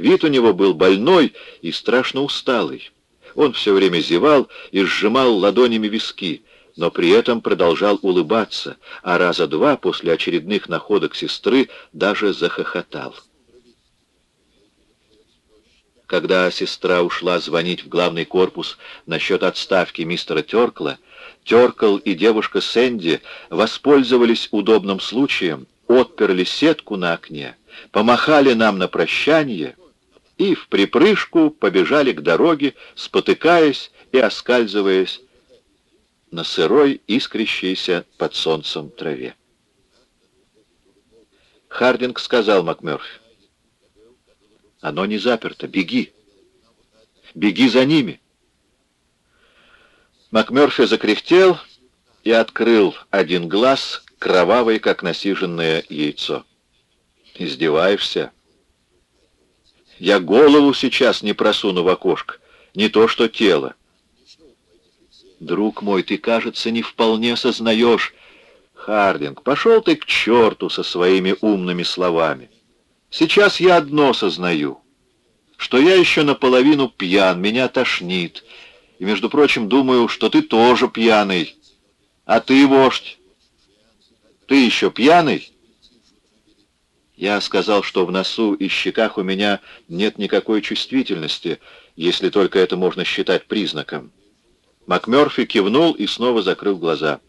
Вид у него был больной и страшно усталый. Он все время зевал и сжимал ладонями виски, но при этом продолжал улыбаться, а раза два после очередных находок сестры даже захохотал. Когда сестра ушла звонить в главный корпус насчет отставки мистера Теркла, Теркл и девушка Сэнди воспользовались удобным случаем, отперли сетку на окне, помахали нам на прощание и в припрыжку побежали к дороге, спотыкаясь и оскальзываясь на сырой, искрящейся под солнцем траве. Хардинг сказал МакМёрфи, «Оно не заперто, беги! Беги за ними!» МакМёрфи закряхтел и открыл один глаз, кровавый, как насиженное яйцо. «Издеваешься?» Я голову сейчас не просуну в окошко, не то что тело. Друг мой, ты, кажется, не вполне сознаешь. Хардинг, пошел ты к черту со своими умными словами. Сейчас я одно сознаю, что я еще наполовину пьян, меня тошнит. И, между прочим, думаю, что ты тоже пьяный. А ты, вождь, ты еще пьяный? Я сказал, что в носу и щеках у меня нет никакой чувствительности, если только это можно считать признаком. МакМёрфи кивнул и снова закрыл глаза.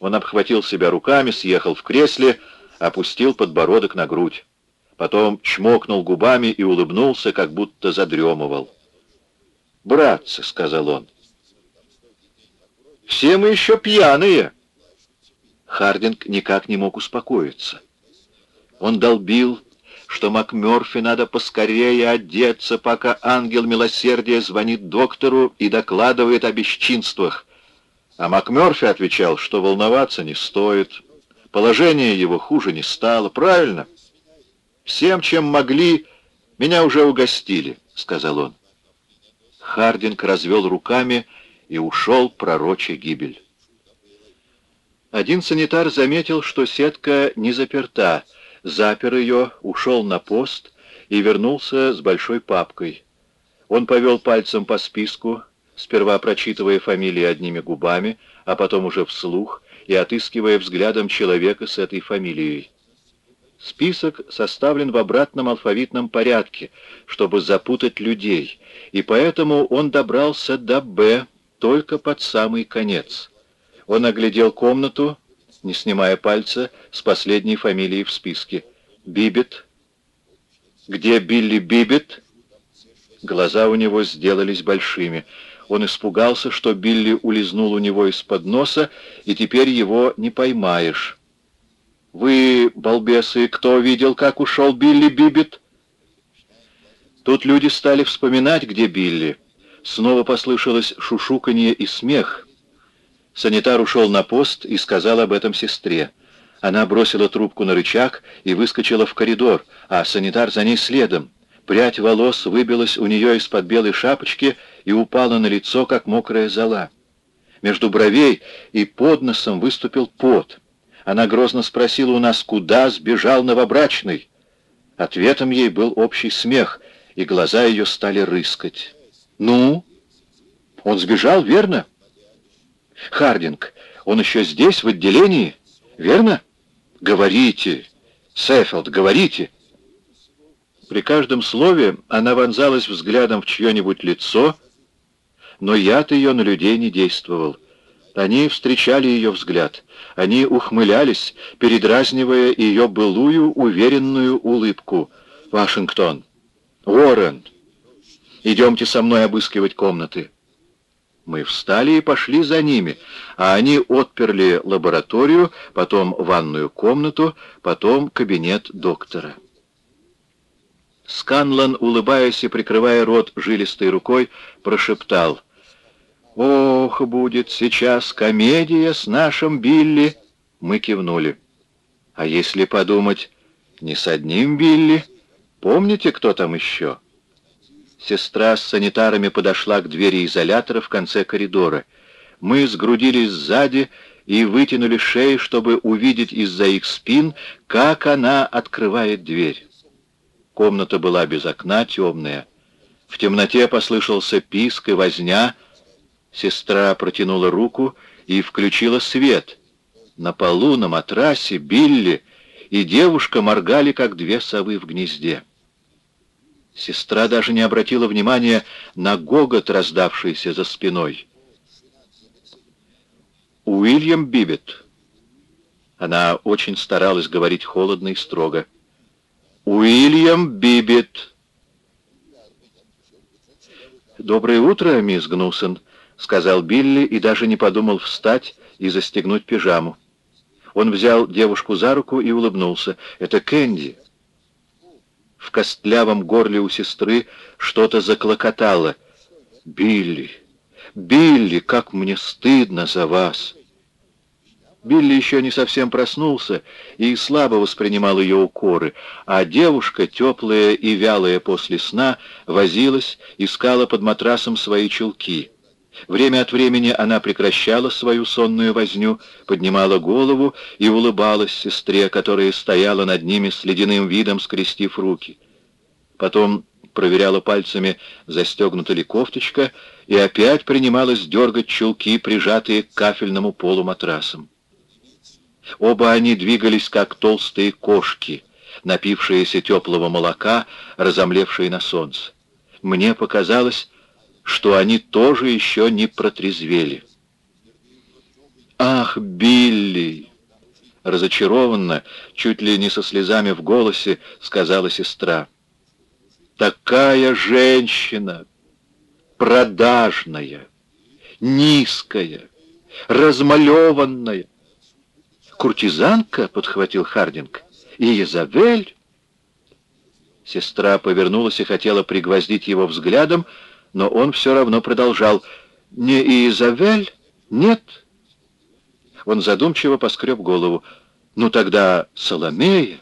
Он обхватил себя руками, съехал в кресле, опустил подбородок на грудь. Потом чмокнул губами и улыбнулся, как будто задремывал. «Братцы», — сказал он, — «все мы еще пьяные». Хардинг никак не мог успокоиться. Он долбил, что МакМёрфи надо поскорее одеться, пока ангел милосердия звонит доктору и докладывает о бесчинствах. А МакМёрфи отвечал, что волноваться не стоит. Положение его хуже не стало. Правильно? Всем, чем могли, меня уже угостили, сказал он. Хардинг развел руками и ушел, пророча гибель. Один санитар заметил, что сетка не заперта, запер ее, ушел на пост и вернулся с большой папкой. Он повел пальцем по списку, сперва прочитывая фамилии одними губами, а потом уже вслух и отыскивая взглядом человека с этой фамилией. Список составлен в обратном алфавитном порядке, чтобы запутать людей, и поэтому он добрался до «Б» только под самый конец. Он оглядел комнату, не снимая пальца, с последней фамилией в списке. «Бибет». «Где Билли Бибет?» Глаза у него сделались большими. Он испугался, что Билли улизнул у него из-под носа, и теперь его не поймаешь. «Вы, балбесы, кто видел, как ушел Билли Бибет?» Тут люди стали вспоминать, где Билли. Снова послышалось шушуканье и смех — Санитар ушел на пост и сказал об этом сестре. Она бросила трубку на рычаг и выскочила в коридор, а санитар за ней следом. Прядь волос выбилась у нее из-под белой шапочки и упала на лицо, как мокрая зола. Между бровей и под носом выступил пот. Она грозно спросила у нас, куда сбежал новобрачный. Ответом ей был общий смех, и глаза ее стали рыскать. «Ну? Он сбежал, верно?» Хардинг, он еще здесь, в отделении, верно? Говорите, Сеффилд, говорите. При каждом слове она вонзалась взглядом в чье-нибудь лицо, но яд ее на людей не действовал. Они встречали ее взгляд, они ухмылялись, передразнивая ее былую уверенную улыбку. «Вашингтон! Уоррен! Идемте со мной обыскивать комнаты!» Мы встали и пошли за ними, а они отперли лабораторию, потом ванную комнату, потом кабинет доктора. Сканлан, улыбаясь и прикрывая рот жилистой рукой, прошептал. «Ох, будет сейчас комедия с нашим Билли!» Мы кивнули. «А если подумать, не с одним Билли? Помните, кто там еще?» Сестра с санитарами подошла к двери изолятора в конце коридора. Мы сгрудились сзади и вытянули шеи, чтобы увидеть из-за их спин, как она открывает дверь. Комната была без окна, темная. В темноте послышался писк и возня. Сестра протянула руку и включила свет. На полу, на матрасе, Билли и девушка моргали, как две совы в гнезде. Сестра даже не обратила внимания на гогот, раздавшийся за спиной. «Уильям Бибет». Она очень старалась говорить холодно и строго. «Уильям Бибет». «Доброе утро, мисс Гнусон», — сказал Билли и даже не подумал встать и застегнуть пижаму. Он взял девушку за руку и улыбнулся. «Это Кэнди». В костлявом горле у сестры что-то заклокотало. «Билли! Билли, как мне стыдно за вас!» Билли еще не совсем проснулся и слабо воспринимал ее укоры, а девушка, теплая и вялая после сна, возилась, искала под матрасом свои чулки. Время от времени она прекращала свою сонную возню, поднимала голову и улыбалась сестре, которая стояла над ними с ледяным видом, скрестив руки. Потом проверяла пальцами, застегнута ли кофточка, и опять принималась дергать чулки, прижатые к кафельному полу матрасом. Оба они двигались, как толстые кошки, напившиеся теплого молока, разомлевшие на солнце. Мне показалось, что они тоже еще не протрезвели. «Ах, Билли!» Разочарованно, чуть ли не со слезами в голосе, сказала сестра. «Такая женщина! Продажная, низкая, размалеванная!» «Куртизанка?» — подхватил Хардинг. «И Изабель?» Сестра повернулась и хотела пригвоздить его взглядом, но он все равно продолжал. «Не Изавель? Нет?» Он задумчиво поскреб голову. «Ну тогда Соломея?»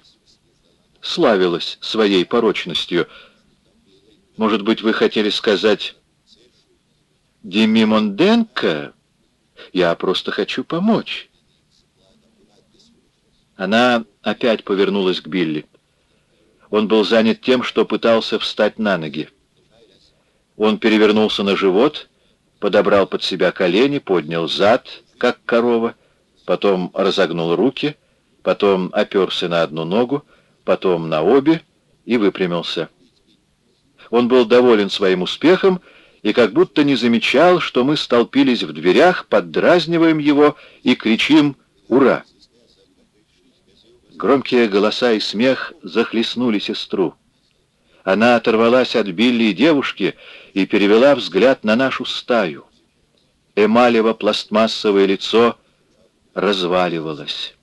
Славилась своей порочностью. «Может быть, вы хотели сказать Деми Монденко? Я просто хочу помочь». Она опять повернулась к Билли. Он был занят тем, что пытался встать на ноги. Он перевернулся на живот, подобрал под себя колени, поднял зад, как корова, потом разогнул руки, потом оперся на одну ногу, потом на обе и выпрямился. Он был доволен своим успехом и как будто не замечал, что мы столпились в дверях, поддразниваем его и кричим «Ура!». Громкие голоса и смех захлестнули сестру. Она оторвалась от Билли и девушки и перевела взгляд на нашу стаю. Эмалево-пластмассовое лицо разваливалось.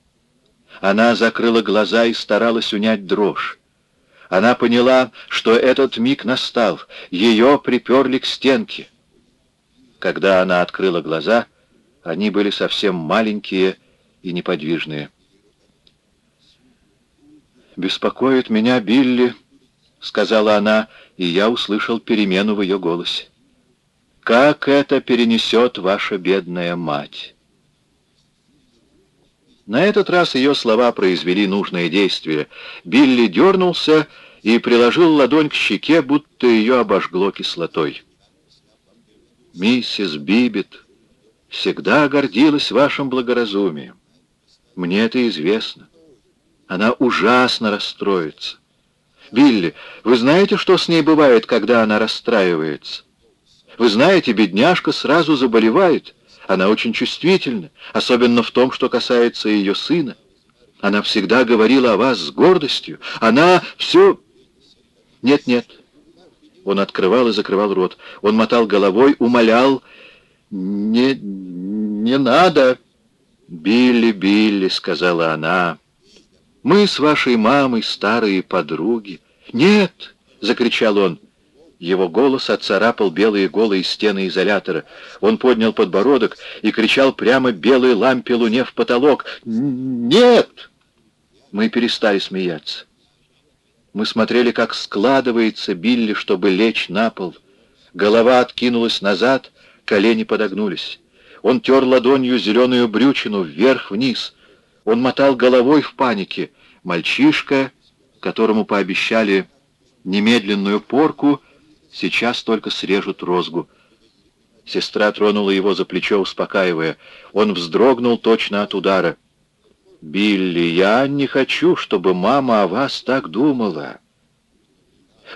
Она закрыла глаза и старалась унять дрожь. Она поняла, что этот миг настал, ее приперли к стенке. Когда она открыла глаза, они были совсем маленькие и неподвижные. «Беспокоит меня Билли», — сказала она, и я услышал перемену в ее голосе. «Как это перенесет ваша бедная мать?» На этот раз ее слова произвели нужное действие. Билли дернулся и приложил ладонь к щеке, будто ее обожгло кислотой. «Миссис Бибет всегда гордилась вашим благоразумием. Мне это известно. Она ужасно расстроится. Билли, вы знаете, что с ней бывает, когда она расстраивается? Вы знаете, бедняжка сразу заболевает. Она очень чувствительна, особенно в том, что касается ее сына. Она всегда говорила о вас с гордостью. Она все... Нет-нет. Он открывал и закрывал рот. Он мотал головой, умолял. «Не... не надо!» «Билли, Билли», — сказала она, — мы с вашей мамой старые подруги». «Нет!» — закричал он. Его голос отцарапал белые голые стены изолятора. Он поднял подбородок и кричал прямо белой лампе луне в потолок. «Нет!» Мы перестали смеяться. Мы смотрели, как складывается Билли, чтобы лечь на пол. Голова откинулась назад, колени подогнулись. Он тер ладонью зеленую брючину вверх-вниз. Он мотал головой в панике. Мальчишка, которому пообещали немедленную порку, сейчас только срежут розгу. Сестра тронула его за плечо, успокаивая. Он вздрогнул точно от удара. «Билли, я не хочу, чтобы мама о вас так думала».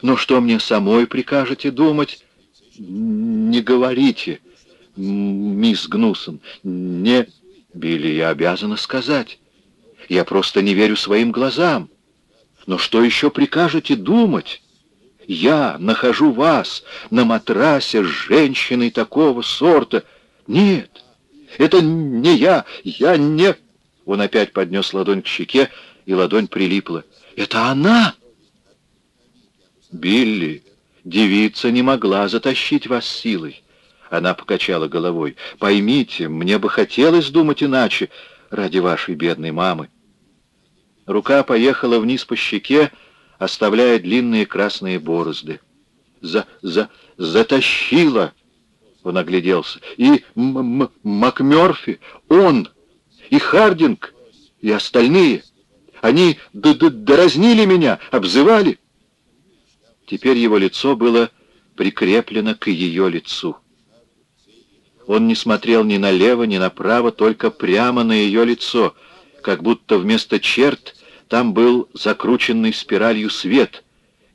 «Но что мне самой прикажете думать?» «Не говорите, мисс Гнусон, не...» «Билли, я обязана сказать. Я просто не верю своим глазам. Но что еще прикажете думать?» Я нахожу вас на матрасе с женщиной такого сорта. Нет, это не я, я не...» Он опять поднес ладонь к щеке, и ладонь прилипла. «Это она!» «Билли, девица не могла затащить вас силой». Она покачала головой. «Поймите, мне бы хотелось думать иначе ради вашей бедной мамы». Рука поехала вниз по щеке, оставляя длинные красные борозды. «За... за... затащила!» Он огляделся. «И М -м МакМёрфи, он, и Хардинг, и остальные. Они д -д дразнили меня, обзывали». Теперь его лицо было прикреплено к ее лицу. Он не смотрел ни налево, ни направо, только прямо на ее лицо, как будто вместо черт там был закрученный спиралью свет,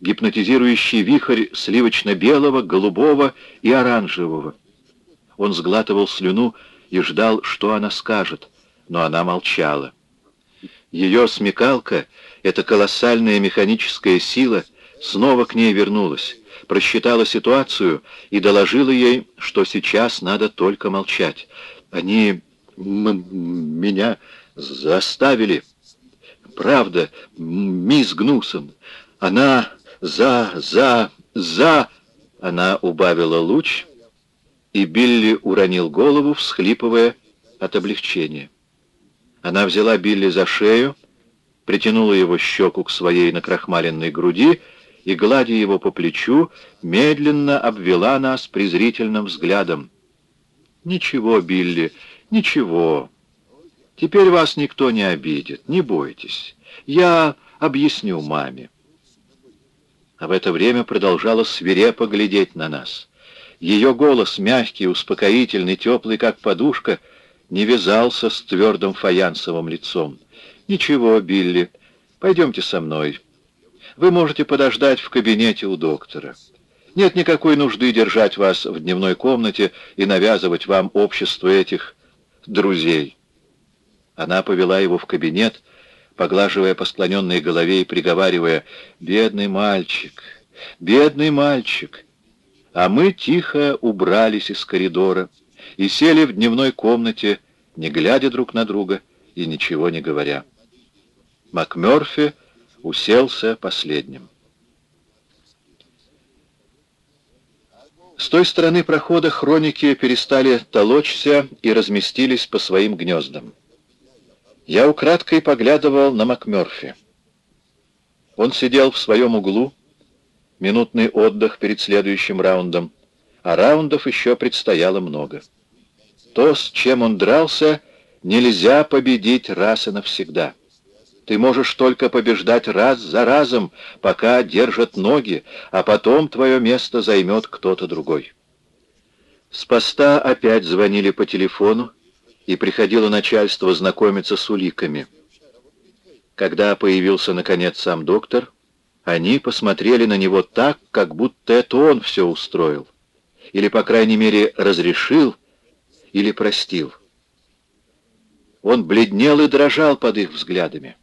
гипнотизирующий вихрь сливочно-белого, голубого и оранжевого. Он сглатывал слюну и ждал, что она скажет, но она молчала. Ее смекалка, эта колоссальная механическая сила, снова к ней вернулась, просчитала ситуацию и доложила ей, что сейчас надо только молчать. «Они меня заставили...» правда, мисс Гнусон. Она за, за, за...» Она убавила луч, и Билли уронил голову, всхлипывая от облегчения. Она взяла Билли за шею, притянула его щеку к своей накрахмаленной груди и, гладя его по плечу, медленно обвела нас презрительным взглядом. «Ничего, Билли, ничего. Теперь вас никто не обидит, не бойтесь. Я объясню маме. А в это время продолжала свирепо глядеть на нас. Ее голос, мягкий, успокоительный, теплый, как подушка, не вязался с твердым фаянсовым лицом. «Ничего, Билли, пойдемте со мной. Вы можете подождать в кабинете у доктора. Нет никакой нужды держать вас в дневной комнате и навязывать вам общество этих друзей». Она повела его в кабинет, поглаживая по склоненной голове и приговаривая «Бедный мальчик, бедный мальчик». А мы тихо убрались из коридора и сели в дневной комнате, не глядя друг на друга и ничего не говоря. МакМёрфи уселся последним. С той стороны прохода хроники перестали толочься и разместились по своим гнездам. Я украдкой поглядывал на МакМёрфи. Он сидел в своем углу, минутный отдых перед следующим раундом, а раундов еще предстояло много. То, с чем он дрался, нельзя победить раз и навсегда. Ты можешь только побеждать раз за разом, пока держат ноги, а потом твое место займет кто-то другой. С поста опять звонили по телефону, и приходило начальство знакомиться с уликами. Когда появился, наконец, сам доктор, они посмотрели на него так, как будто это он все устроил. Или, по крайней мере, разрешил, или простил. Он бледнел и дрожал под их взглядами.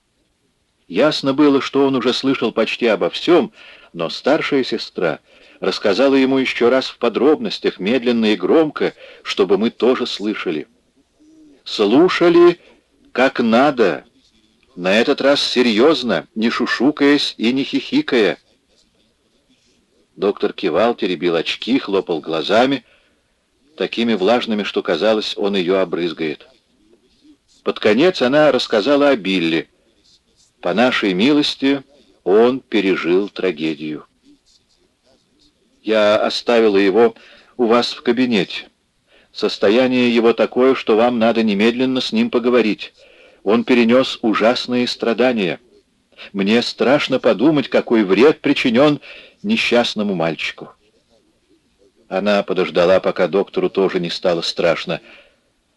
Ясно было, что он уже слышал почти обо всем, но старшая сестра рассказала ему еще раз в подробностях, медленно и громко, чтобы мы тоже слышали слушали как надо, на этот раз серьезно, не шушукаясь и не хихикая. Доктор кивал, теребил очки, хлопал глазами, такими влажными, что казалось, он ее обрызгает. Под конец она рассказала о Билли. По нашей милости он пережил трагедию. Я оставила его у вас в кабинете. Состояние его такое, что вам надо немедленно с ним поговорить. Он перенес ужасные страдания. Мне страшно подумать, какой вред причинен несчастному мальчику. Она подождала, пока доктору тоже не стало страшно.